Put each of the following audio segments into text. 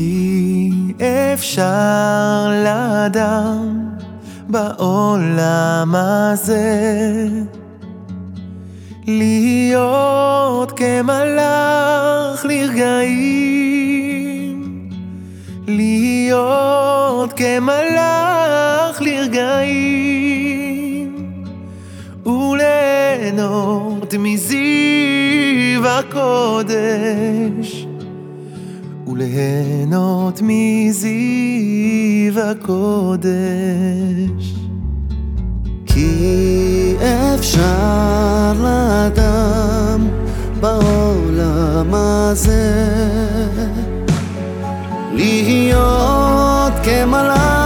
כי אפשר לאדם בעולם הזה להיות כמלאך לרגעים, להיות כמלאך לרגעים, וליהנות מזיו הקודש. וליהנות מזיו הקודש. כי אפשר לאדם בעולם הזה להיות כמלאך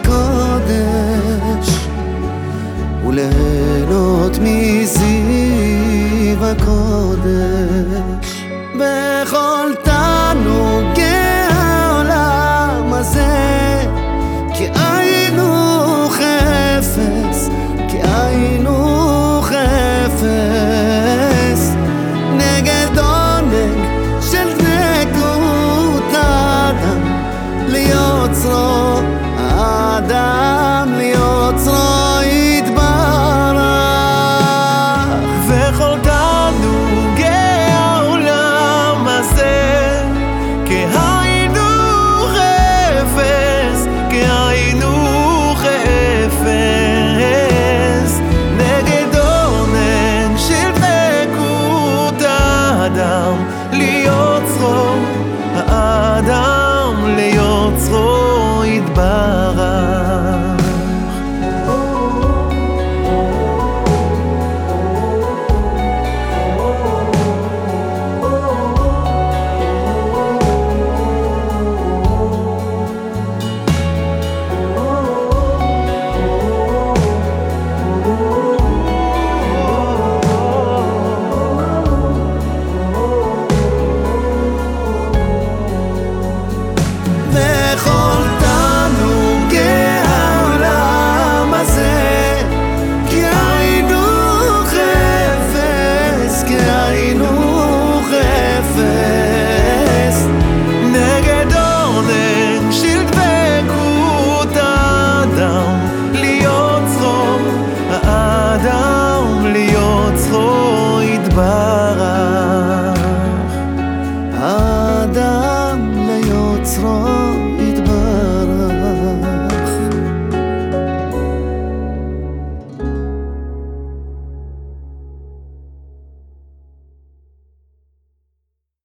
הקודש וליהנות מזיו הקודש. בכל